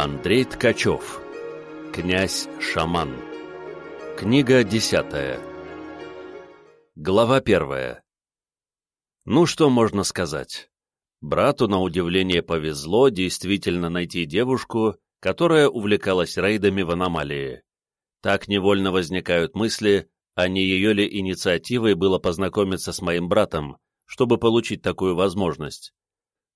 Андрей Ткачев Князь-шаман Книга десятая Глава первая Ну что можно сказать? Брату, на удивление, повезло действительно найти девушку, которая увлекалась рейдами в аномалии. Так невольно возникают мысли, а не ее ли инициативой было познакомиться с моим братом, чтобы получить такую возможность.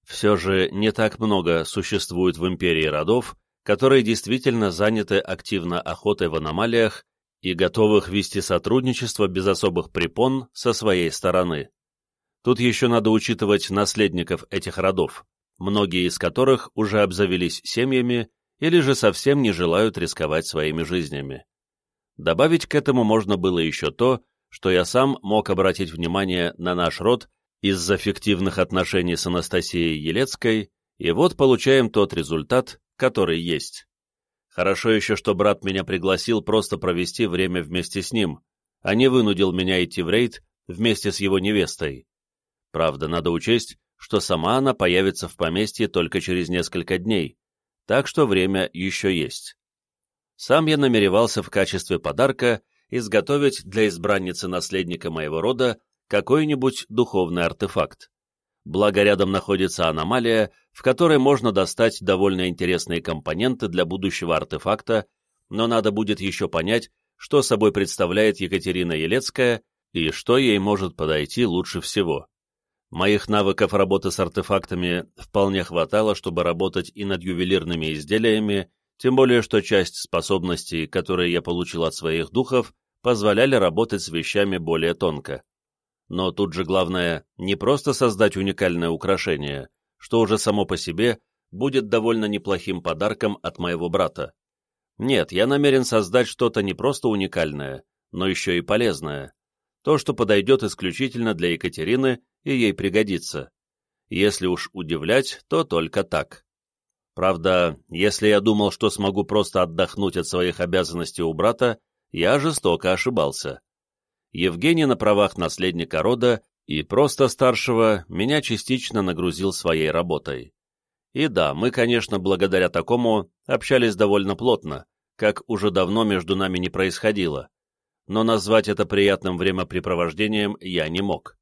Все же не так много существует в империи родов, которые действительно заняты активно охотой в аномалиях и готовых вести сотрудничество без особых препон со своей стороны. Тут еще надо учитывать наследников этих родов, многие из которых уже обзавелись семьями или же совсем не желают рисковать своими жизнями. Добавить к этому можно было еще то, что я сам мог обратить внимание на наш род из-за фиктивных отношений с Анастасией Елецкой, и вот получаем тот результат, который есть. Хорошо еще, что брат меня пригласил просто провести время вместе с ним, а не вынудил меня идти в рейд вместе с его невестой. Правда, надо учесть, что сама она появится в поместье только через несколько дней, так что время еще есть. Сам я намеревался в качестве подарка изготовить для избранницы наследника моего рода какой-нибудь духовный артефакт. Благо рядом находится аномалия, в которой можно достать довольно интересные компоненты для будущего артефакта, но надо будет еще понять, что собой представляет Екатерина Елецкая и что ей может подойти лучше всего. Моих навыков работы с артефактами вполне хватало, чтобы работать и над ювелирными изделиями, тем более что часть способностей, которые я получил от своих духов, позволяли работать с вещами более тонко. Но тут же главное не просто создать уникальное украшение, что уже само по себе будет довольно неплохим подарком от моего брата. Нет, я намерен создать что-то не просто уникальное, но еще и полезное. То, что подойдет исключительно для Екатерины и ей пригодится. Если уж удивлять, то только так. Правда, если я думал, что смогу просто отдохнуть от своих обязанностей у брата, я жестоко ошибался. Евгений на правах наследника рода и просто старшего меня частично нагрузил своей работой. И да, мы, конечно, благодаря такому общались довольно плотно, как уже давно между нами не происходило, но назвать это приятным времяпрепровождением я не мог.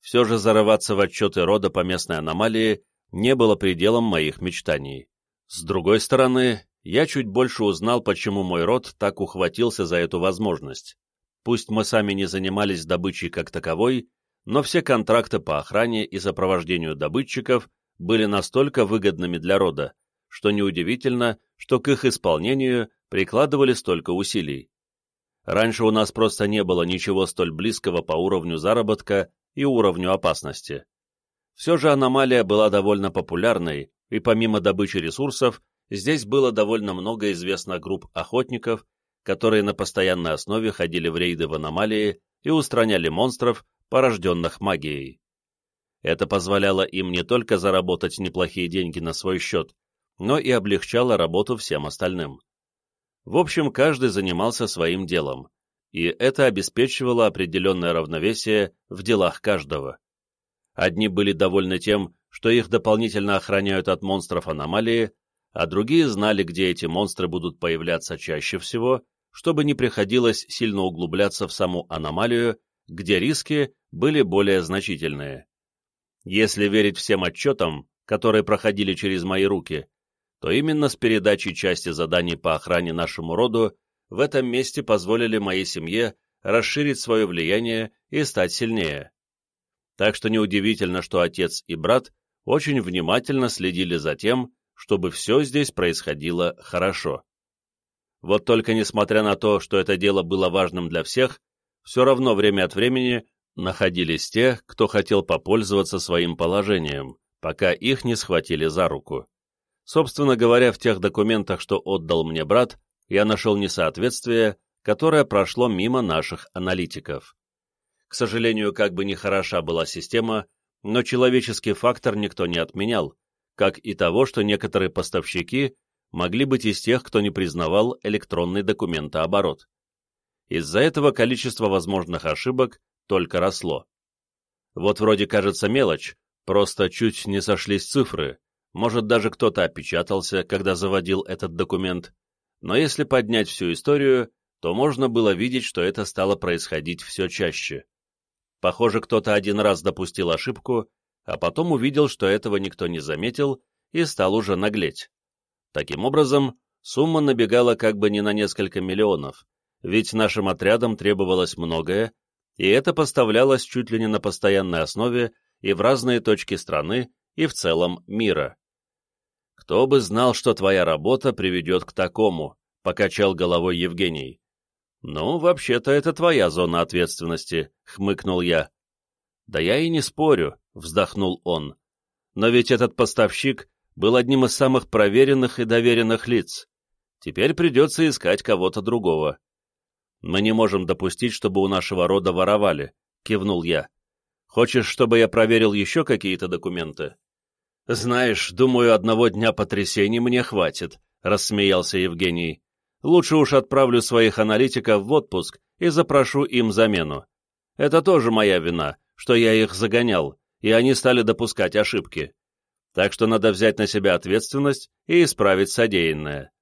Все же зарываться в отчеты рода по местной аномалии не было пределом моих мечтаний. С другой стороны, я чуть больше узнал, почему мой род так ухватился за эту возможность. Пусть мы сами не занимались добычей как таковой, но все контракты по охране и сопровождению добытчиков были настолько выгодными для рода, что неудивительно, что к их исполнению прикладывали столько усилий. Раньше у нас просто не было ничего столь близкого по уровню заработка и уровню опасности. Все же аномалия была довольно популярной, и помимо добычи ресурсов, здесь было довольно много известных групп охотников, которые на постоянной основе ходили в рейды в аномалии и устраняли монстров, порожденных магией. Это позволяло им не только заработать неплохие деньги на свой счет, но и облегчало работу всем остальным. В общем, каждый занимался своим делом, и это обеспечивало определенное равновесие в делах каждого. Одни были довольны тем, что их дополнительно охраняют от монстров аномалии, а другие знали, где эти монстры будут появляться чаще всего, чтобы не приходилось сильно углубляться в саму аномалию, где риски были более значительные. Если верить всем отчетам, которые проходили через мои руки, то именно с передачей части заданий по охране нашему роду в этом месте позволили моей семье расширить свое влияние и стать сильнее так что неудивительно, что отец и брат очень внимательно следили за тем, чтобы все здесь происходило хорошо. Вот только несмотря на то, что это дело было важным для всех, все равно время от времени находились те, кто хотел попользоваться своим положением, пока их не схватили за руку. Собственно говоря, в тех документах, что отдал мне брат, я нашел несоответствие, которое прошло мимо наших аналитиков. К сожалению, как бы ни хороша была система, но человеческий фактор никто не отменял, как и того, что некоторые поставщики могли быть из тех, кто не признавал электронный документооборот. Из-за этого количество возможных ошибок только росло. Вот вроде кажется мелочь, просто чуть не сошлись цифры, может, даже кто-то опечатался, когда заводил этот документ, но если поднять всю историю, то можно было видеть, что это стало происходить все чаще. Похоже, кто-то один раз допустил ошибку, а потом увидел, что этого никто не заметил, и стал уже наглеть. Таким образом, сумма набегала как бы не на несколько миллионов, ведь нашим отрядам требовалось многое, и это поставлялось чуть ли не на постоянной основе и в разные точки страны, и в целом мира. «Кто бы знал, что твоя работа приведет к такому», — покачал головой Евгений. «Ну, вообще-то это твоя зона ответственности», — хмыкнул я. «Да я и не спорю», — вздохнул он. «Но ведь этот поставщик был одним из самых проверенных и доверенных лиц. Теперь придется искать кого-то другого». «Мы не можем допустить, чтобы у нашего рода воровали», — кивнул я. «Хочешь, чтобы я проверил еще какие-то документы?» «Знаешь, думаю, одного дня потрясений мне хватит», — рассмеялся Евгений. «Лучше уж отправлю своих аналитиков в отпуск и запрошу им замену. Это тоже моя вина, что я их загонял, и они стали допускать ошибки. Так что надо взять на себя ответственность и исправить содеянное».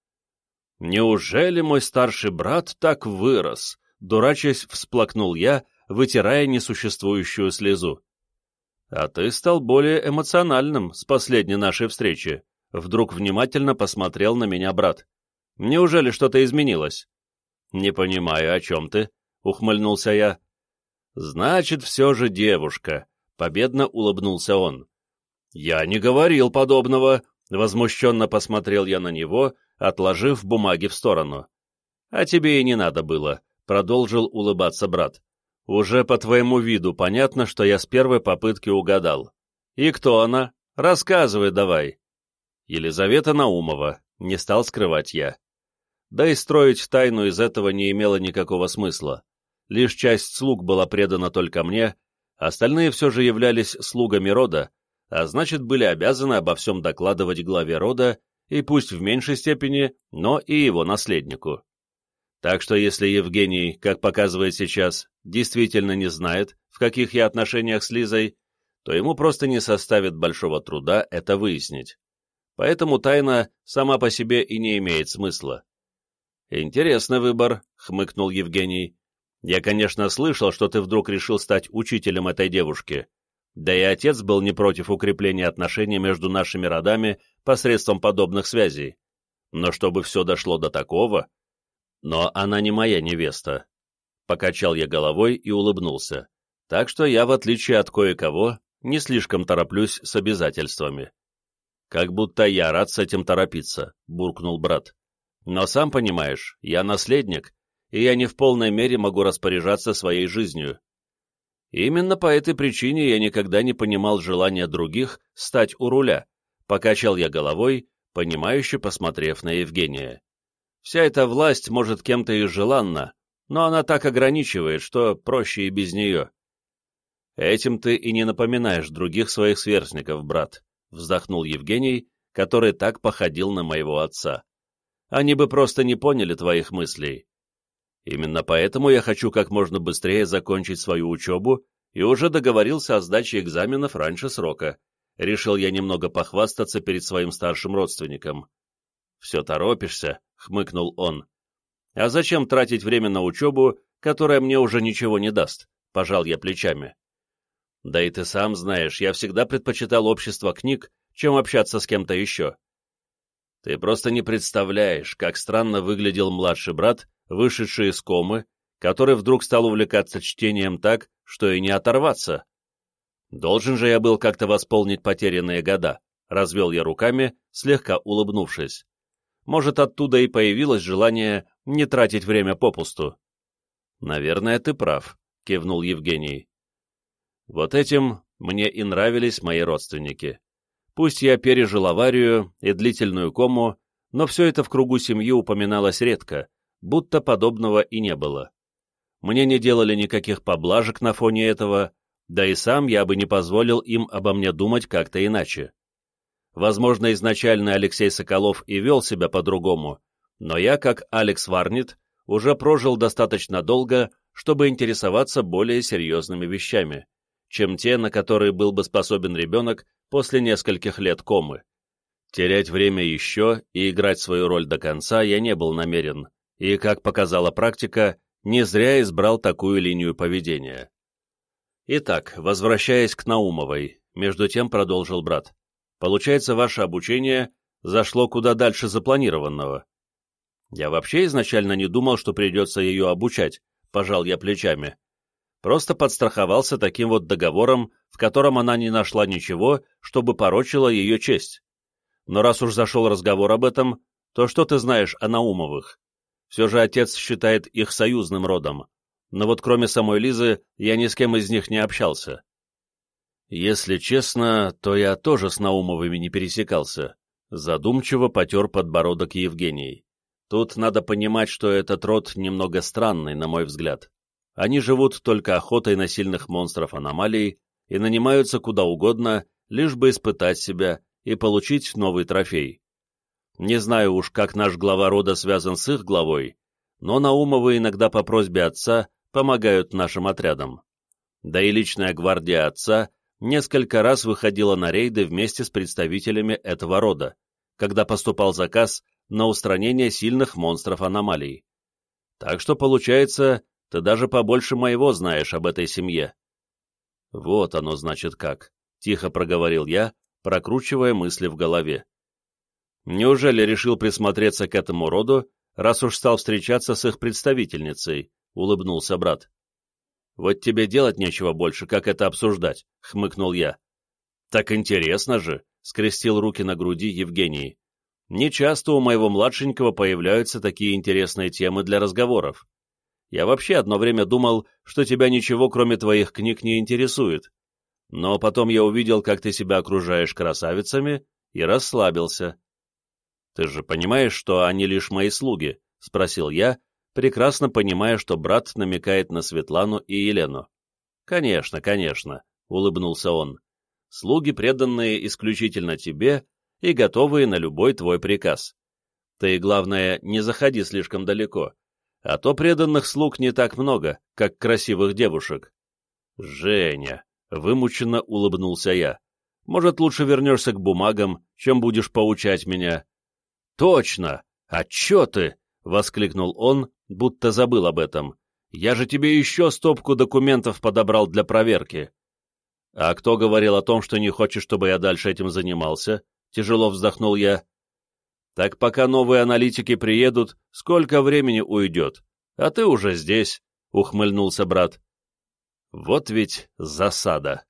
«Неужели мой старший брат так вырос?» — дурачась всплакнул я, вытирая несуществующую слезу. «А ты стал более эмоциональным с последней нашей встречи», — вдруг внимательно посмотрел на меня брат. «Неужели что-то изменилось?» «Не понимаю, о чем ты?» — ухмыльнулся я. «Значит, все же девушка», — победно улыбнулся он. «Я не говорил подобного», — возмущенно посмотрел я на него, отложив бумаги в сторону. «А тебе и не надо было», — продолжил улыбаться брат. Уже по твоему виду понятно, что я с первой попытки угадал. И кто она? Рассказывай давай. Елизавета Наумова, не стал скрывать я. Да и строить тайну из этого не имело никакого смысла. Лишь часть слуг была предана только мне, остальные все же являлись слугами рода, а значит были обязаны обо всем докладывать главе рода, и пусть в меньшей степени, но и его наследнику. Так что если Евгений, как показывает сейчас, действительно не знает, в каких я отношениях с Лизой, то ему просто не составит большого труда это выяснить. Поэтому тайна сама по себе и не имеет смысла. «Интересный выбор», — хмыкнул Евгений. «Я, конечно, слышал, что ты вдруг решил стать учителем этой девушки. Да и отец был не против укрепления отношений между нашими родами посредством подобных связей. Но чтобы все дошло до такого, но она не моя невеста. Покачал я головой и улыбнулся. Так что я, в отличие от кое-кого, не слишком тороплюсь с обязательствами. Как будто я рад с этим торопиться, буркнул брат. Но сам понимаешь, я наследник, и я не в полной мере могу распоряжаться своей жизнью. Именно по этой причине я никогда не понимал желания других стать у руля, покачал я головой, понимающе посмотрев на Евгения. Вся эта власть, может, кем-то и желанна, но она так ограничивает, что проще и без нее. Этим ты и не напоминаешь других своих сверстников, брат, вздохнул Евгений, который так походил на моего отца. Они бы просто не поняли твоих мыслей. Именно поэтому я хочу как можно быстрее закончить свою учебу и уже договорился о сдаче экзаменов раньше срока. Решил я немного похвастаться перед своим старшим родственником. «Все торопишься», — хмыкнул он. «А зачем тратить время на учебу, которая мне уже ничего не даст?» — пожал я плечами. «Да и ты сам знаешь, я всегда предпочитал общество книг, чем общаться с кем-то еще». «Ты просто не представляешь, как странно выглядел младший брат, вышедший из комы, который вдруг стал увлекаться чтением так, что и не оторваться. Должен же я был как-то восполнить потерянные года», — развел я руками, слегка улыбнувшись. Может, оттуда и появилось желание не тратить время попусту. «Наверное, ты прав», — кивнул Евгений. «Вот этим мне и нравились мои родственники. Пусть я пережил аварию и длительную кому, но все это в кругу семьи упоминалось редко, будто подобного и не было. Мне не делали никаких поблажек на фоне этого, да и сам я бы не позволил им обо мне думать как-то иначе. Возможно, изначально Алексей Соколов и вел себя по-другому, но я, как Алекс Варнит, уже прожил достаточно долго, чтобы интересоваться более серьезными вещами, чем те, на которые был бы способен ребенок после нескольких лет комы. Терять время еще и играть свою роль до конца я не был намерен, и, как показала практика, не зря избрал такую линию поведения. Итак, возвращаясь к Наумовой, между тем продолжил брат. Получается, ваше обучение зашло куда дальше запланированного. Я вообще изначально не думал, что придется ее обучать, пожал я плечами. Просто подстраховался таким вот договором, в котором она не нашла ничего, чтобы порочило ее честь. Но раз уж зашел разговор об этом, то что ты знаешь о Наумовых? Все же отец считает их союзным родом. Но вот кроме самой Лизы, я ни с кем из них не общался. Если честно, то я тоже с Наумовыми не пересекался. Задумчиво потер подбородок Евгений. Тут надо понимать, что этот род немного странный, на мой взгляд. Они живут только охотой на сильных монстров аномалий и нанимаются куда угодно, лишь бы испытать себя и получить новый трофей. Не знаю уж, как наш глава рода связан с их главой, но Наумовы иногда по просьбе отца помогают нашим отрядам. Да и личная гвардия отца несколько раз выходила на рейды вместе с представителями этого рода, когда поступал заказ на устранение сильных монстров аномалий. Так что, получается, ты даже побольше моего знаешь об этой семье. Вот оно значит как, — тихо проговорил я, прокручивая мысли в голове. Неужели решил присмотреться к этому роду, раз уж стал встречаться с их представительницей? — улыбнулся брат. «Вот тебе делать нечего больше, как это обсуждать», — хмыкнул я. «Так интересно же», — скрестил руки на груди Евгений. «Нечасто у моего младшенького появляются такие интересные темы для разговоров. Я вообще одно время думал, что тебя ничего, кроме твоих книг, не интересует. Но потом я увидел, как ты себя окружаешь красавицами, и расслабился». «Ты же понимаешь, что они лишь мои слуги?» — спросил я, прекрасно понимая, что брат намекает на Светлану и Елену. «Конечно, конечно», — улыбнулся он. «Слуги, преданные исключительно тебе и готовые на любой твой приказ. Ты, главное, не заходи слишком далеко, а то преданных слуг не так много, как красивых девушек». «Женя», — вымученно улыбнулся я, — «может, лучше вернешься к бумагам, чем будешь поучать меня?» «Точно! Отчеты!» — воскликнул он, будто забыл об этом. «Я же тебе еще стопку документов подобрал для проверки». «А кто говорил о том, что не хочет, чтобы я дальше этим занимался?» — тяжело вздохнул я. «Так пока новые аналитики приедут, сколько времени уйдет? А ты уже здесь», — ухмыльнулся брат. «Вот ведь засада».